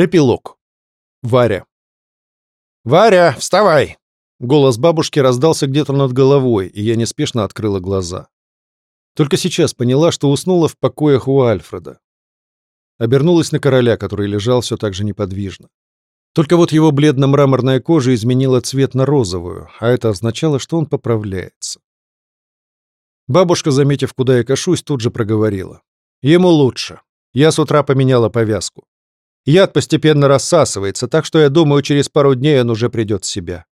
Эпилог. Варя. «Варя, вставай!» Голос бабушки раздался где-то над головой, и я неспешно открыла глаза. Только сейчас поняла, что уснула в покоях у Альфреда. Обернулась на короля, который лежал все так же неподвижно. Только вот его бледно-мраморная кожа изменила цвет на розовую, а это означало, что он поправляется. Бабушка, заметив, куда я кашусь, тут же проговорила. «Ему лучше. Я с утра поменяла повязку. Яд постепенно рассасывается, так что я думаю, через пару дней он уже придет в себя.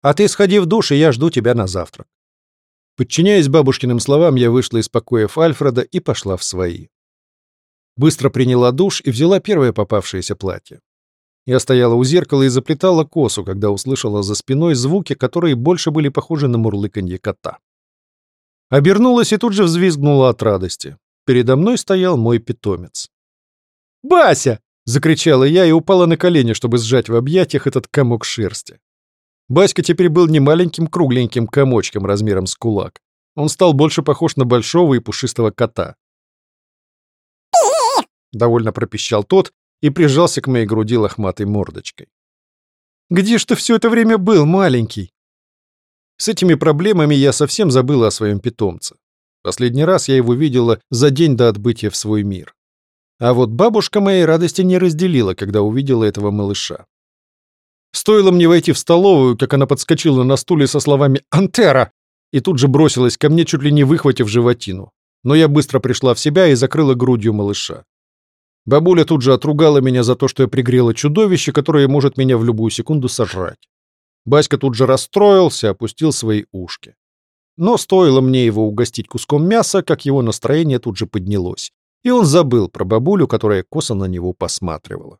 А ты сходи в душ, и я жду тебя на завтрак». Подчиняясь бабушкиным словам, я вышла из покоев Альфреда и пошла в свои. Быстро приняла душ и взяла первое попавшееся платье. Я стояла у зеркала и заплетала косу, когда услышала за спиной звуки, которые больше были похожи на мурлыканье кота. Обернулась и тут же взвизгнула от радости. Передо мной стоял мой питомец. «Бася!» Закричала я и упала на колени, чтобы сжать в объятиях этот комок шерсти. Баська теперь был не маленьким кругленьким комочком размером с кулак. Он стал больше похож на большого и пушистого кота. Довольно пропищал тот и прижался к моей груди лохматой мордочкой. «Где ж ты все это время был, маленький?» С этими проблемами я совсем забыла о своем питомце. Последний раз я его видела за день до отбытия в свой мир. А вот бабушка моей радости не разделила, когда увидела этого малыша. Стоило мне войти в столовую, как она подскочила на стуле со словами «Антера!» и тут же бросилась ко мне, чуть ли не выхватив животину. Но я быстро пришла в себя и закрыла грудью малыша. Бабуля тут же отругала меня за то, что я пригрела чудовище, которое может меня в любую секунду сожрать. Баська тут же расстроился, опустил свои ушки. Но стоило мне его угостить куском мяса, как его настроение тут же поднялось и он забыл про бабулю, которая косо на него посматривала.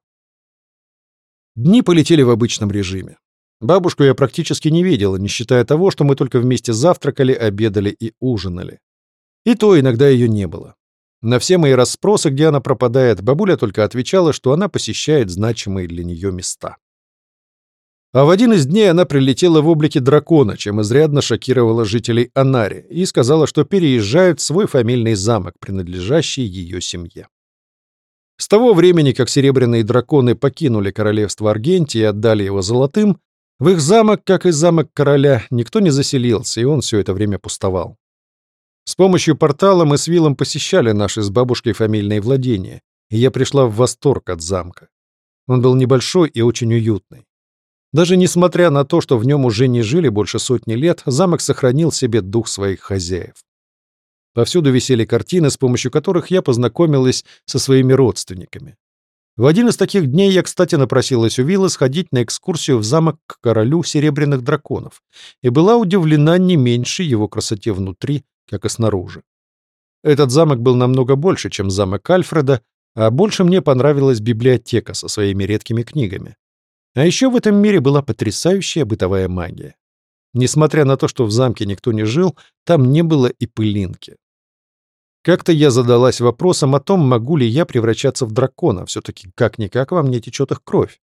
Дни полетели в обычном режиме. Бабушку я практически не видел, не считая того, что мы только вместе завтракали, обедали и ужинали. И то иногда ее не было. На все мои расспросы, где она пропадает, бабуля только отвечала, что она посещает значимые для нее места. А в один из дней она прилетела в облике дракона, чем изрядно шокировала жителей Анари и сказала, что переезжает в свой фамильный замок, принадлежащий ее семье. С того времени, как серебряные драконы покинули королевство Аргентии и отдали его золотым, в их замок, как и замок короля, никто не заселился, и он все это время пустовал. С помощью портала мы с Вилом посещали наши с бабушкой фамильные владения, и я пришла в восторг от замка. Он был небольшой и очень уютный. Даже несмотря на то, что в нем уже не жили больше сотни лет, замок сохранил себе дух своих хозяев. Повсюду висели картины, с помощью которых я познакомилась со своими родственниками. В один из таких дней я, кстати, напросилась у Вилла сходить на экскурсию в замок к королю серебряных драконов и была удивлена не меньше его красоте внутри, как и снаружи. Этот замок был намного больше, чем замок Альфреда, а больше мне понравилась библиотека со своими редкими книгами. А еще в этом мире была потрясающая бытовая магия. Несмотря на то, что в замке никто не жил, там не было и пылинки. Как-то я задалась вопросом о том, могу ли я превращаться в дракона, все-таки как-никак во мне течет их кровь.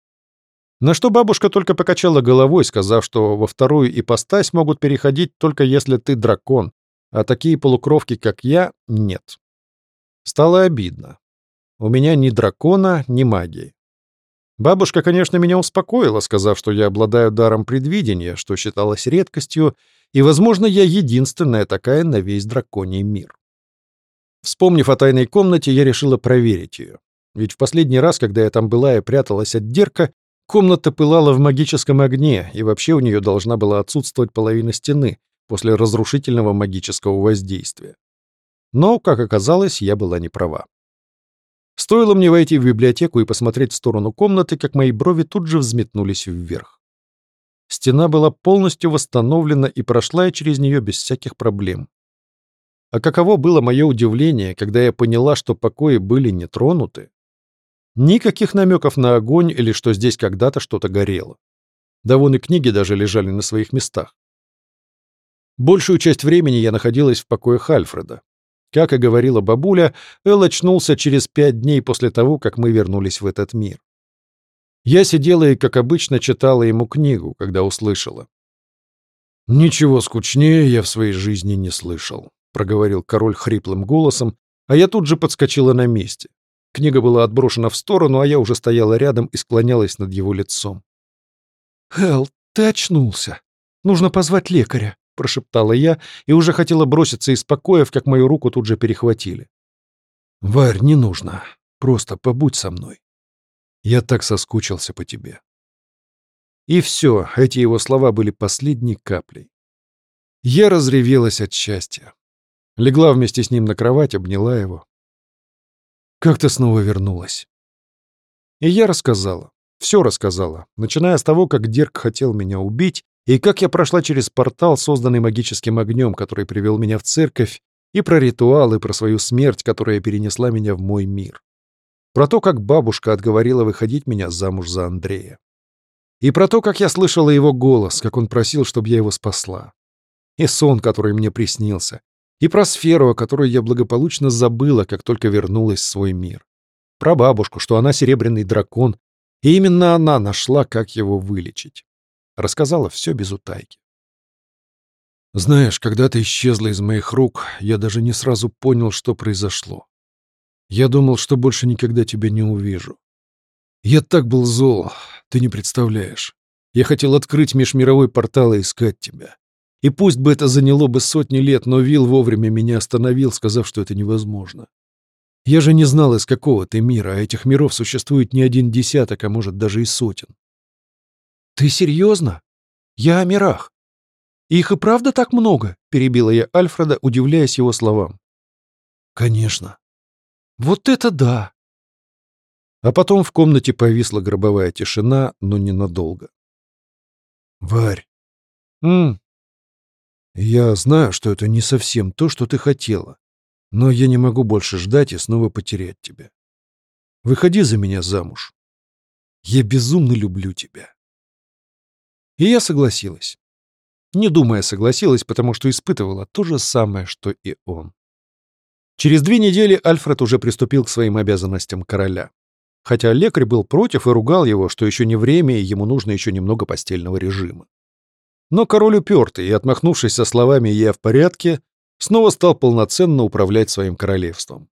На что бабушка только покачала головой, сказав, что во вторую ипостась могут переходить только если ты дракон, а такие полукровки, как я, нет. Стало обидно. У меня ни дракона, ни магии. Бабушка, конечно, меня успокоила, сказав, что я обладаю даром предвидения, что считалось редкостью, и, возможно, я единственная такая на весь драконий мир. Вспомнив о тайной комнате, я решила проверить ее. Ведь в последний раз, когда я там была и пряталась от Дерка, комната пылала в магическом огне, и вообще у нее должна была отсутствовать половина стены после разрушительного магического воздействия. Но, как оказалось, я была не права. Стоило мне войти в библиотеку и посмотреть в сторону комнаты, как мои брови тут же взметнулись вверх. Стена была полностью восстановлена и прошла я через нее без всяких проблем. А каково было мое удивление, когда я поняла, что покои были не тронуты? Никаких намеков на огонь или что здесь когда-то что-то горело. Да вон и книги даже лежали на своих местах. Большую часть времени я находилась в покоях Альфреда, как и говорила бабуля, Эл очнулся через пять дней после того, как мы вернулись в этот мир. Я сидела и, как обычно, читала ему книгу, когда услышала. «Ничего скучнее я в своей жизни не слышал», — проговорил король хриплым голосом, а я тут же подскочила на месте. Книга была отброшена в сторону, а я уже стояла рядом и склонялась над его лицом. «Эл, ты очнулся. Нужно позвать лекаря», — прошептала я и уже хотела броситься из покоев, как мою руку тут же перехватили. «Варь, не нужно. Просто побудь со мной. Я так соскучился по тебе». И все, эти его слова были последней каплей. Я разревелась от счастья. Легла вместе с ним на кровать, обняла его. Как-то снова вернулась? И я рассказала. Все рассказала, начиная с того, как Дерк хотел меня убить, и как я прошла через портал, созданный магическим огнем, который привел меня в церковь, и про ритуалы, про свою смерть, которая перенесла меня в мой мир. Про то, как бабушка отговорила выходить меня замуж за Андрея. И про то, как я слышала его голос, как он просил, чтобы я его спасла. И сон, который мне приснился. И про сферу, о которой я благополучно забыла, как только вернулась в свой мир. Про бабушку, что она серебряный дракон, и именно она нашла, как его вылечить. Рассказала все без утайки. «Знаешь, когда ты исчезла из моих рук, я даже не сразу понял, что произошло. Я думал, что больше никогда тебя не увижу. Я так был зол, ты не представляешь. Я хотел открыть межмировой портал и искать тебя. И пусть бы это заняло бы сотни лет, но Вил вовремя меня остановил, сказав, что это невозможно. Я же не знал, из какого ты мира, а этих миров существует не один десяток, а может даже и сотен. «Ты серьезно? Я о мирах. Их и правда так много?» — перебила я Альфреда, удивляясь его словам. «Конечно». «Вот это да!» А потом в комнате повисла гробовая тишина, но ненадолго. «Варь!» «М?» «Я знаю, что это не совсем то, что ты хотела, но я не могу больше ждать и снова потерять тебя. Выходи за меня замуж. Я безумно люблю тебя». И я согласилась. Не думая, согласилась, потому что испытывала то же самое, что и он. Через две недели Альфред уже приступил к своим обязанностям короля. Хотя лекарь был против и ругал его, что еще не время и ему нужно еще немного постельного режима. Но король упертый и, отмахнувшись со словами «я в порядке», снова стал полноценно управлять своим королевством.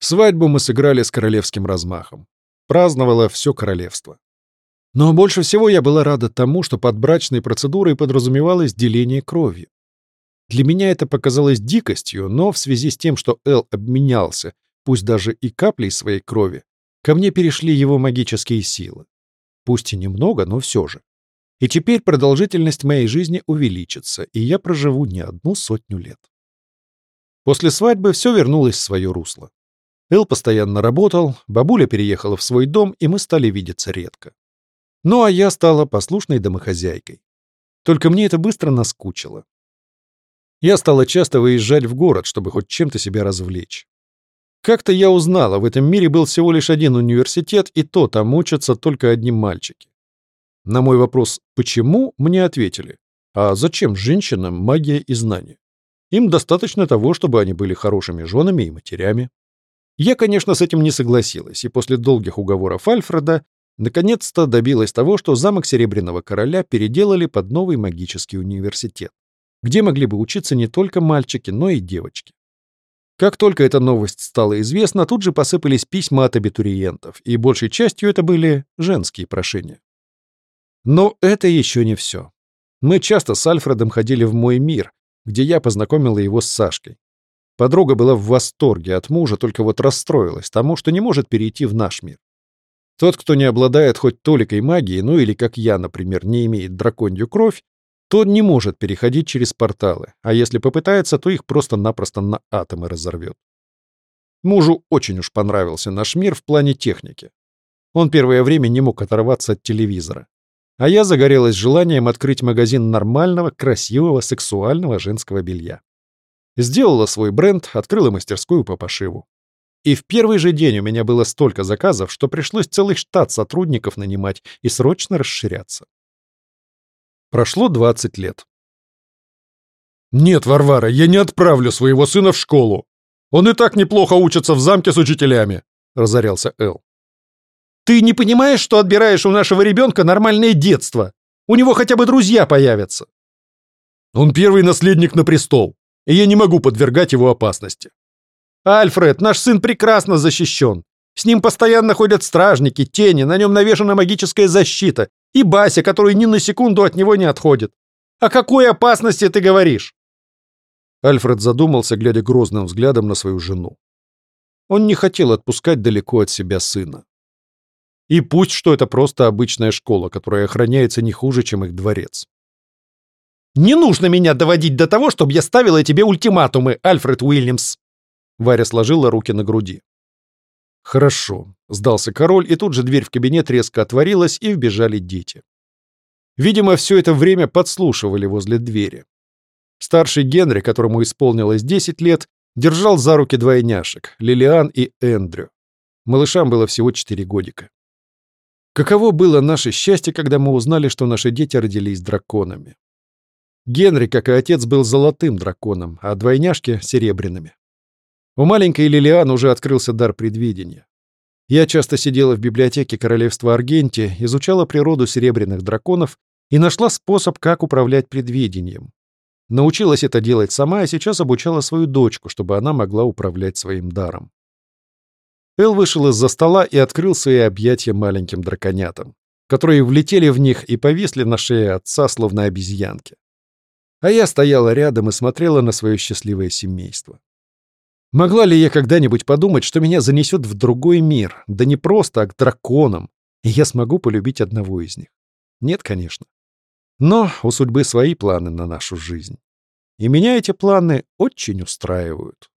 Свадьбу мы сыграли с королевским размахом. Праздновало все королевство. Но больше всего я была рада тому, что под брачной процедурой подразумевалось деление крови. Для меня это показалось дикостью, но в связи с тем, что Эл обменялся, пусть даже и каплей своей крови, ко мне перешли его магические силы. Пусть и немного, но все же. И теперь продолжительность моей жизни увеличится, и я проживу не одну сотню лет. После свадьбы все вернулось в свое русло. Эл постоянно работал, бабуля переехала в свой дом, и мы стали видеться редко. Ну а я стала послушной домохозяйкой. Только мне это быстро наскучило. Я стала часто выезжать в город, чтобы хоть чем-то себя развлечь. Как-то я узнала, в этом мире был всего лишь один университет, и то там учатся только одни мальчики. На мой вопрос «почему?» мне ответили, а зачем женщинам магия и знания? Им достаточно того, чтобы они были хорошими женами и матерями. Я, конечно, с этим не согласилась, и после долгих уговоров Альфреда наконец-то добилась того, что замок Серебряного Короля переделали под новый магический университет, где могли бы учиться не только мальчики, но и девочки. Как только эта новость стала известна, тут же посыпались письма от абитуриентов, и большей частью это были женские прошения. Но это еще не все. Мы часто с Альфредом ходили в мой мир, где я познакомила его с Сашкой. Подруга была в восторге от мужа, только вот расстроилась тому, что не может перейти в наш мир. Тот, кто не обладает хоть толикой магии, ну или, как я, например, не имеет драконью кровь, тот не может переходить через порталы, а если попытается, то их просто-напросто на атомы разорвет. Мужу очень уж понравился наш мир в плане техники. Он первое время не мог оторваться от телевизора. А я загорелась желанием открыть магазин нормального, красивого, сексуального женского белья. Сделала свой бренд, открыла мастерскую по пошиву. И в первый же день у меня было столько заказов, что пришлось целый штат сотрудников нанимать и срочно расширяться. Прошло 20 лет. «Нет, Варвара, я не отправлю своего сына в школу. Он и так неплохо учится в замке с учителями», — разорялся Эл. «Ты не понимаешь, что отбираешь у нашего ребенка нормальное детство? У него хотя бы друзья появятся». «Он первый наследник на престол, и я не могу подвергать его опасности. «Альфред, наш сын прекрасно защищен. С ним постоянно ходят стражники, тени, на нем навешана магическая защита и Бася, который ни на секунду от него не отходит. О какой опасности ты говоришь?» Альфред задумался, глядя грозным взглядом на свою жену. Он не хотел отпускать далеко от себя сына. И пусть что это просто обычная школа, которая охраняется не хуже, чем их дворец. «Не нужно меня доводить до того, чтобы я ставила тебе ультиматумы, Альфред Уильямс!» Варя сложила руки на груди. «Хорошо», — сдался король, и тут же дверь в кабинет резко отворилась, и вбежали дети. Видимо, все это время подслушивали возле двери. Старший Генри, которому исполнилось 10 лет, держал за руки двойняшек — Лилиан и Эндрю. Малышам было всего 4 годика. Каково было наше счастье, когда мы узнали, что наши дети родились драконами. Генри, как и отец, был золотым драконом, а двойняшки — серебряными. У маленькой Лилиан уже открылся дар предвидения. Я часто сидела в библиотеке Королевства Аргентия, изучала природу серебряных драконов и нашла способ, как управлять предвидением. Научилась это делать сама, и сейчас обучала свою дочку, чтобы она могла управлять своим даром. Эл вышел из-за стола и открыл свои объятия маленьким драконятам, которые влетели в них и повисли на шее отца, словно обезьянки. А я стояла рядом и смотрела на свое счастливое семейство. Могла ли я когда-нибудь подумать, что меня занесет в другой мир? Да не просто, а к драконам. И я смогу полюбить одного из них. Нет, конечно. Но у судьбы свои планы на нашу жизнь. И меня эти планы очень устраивают.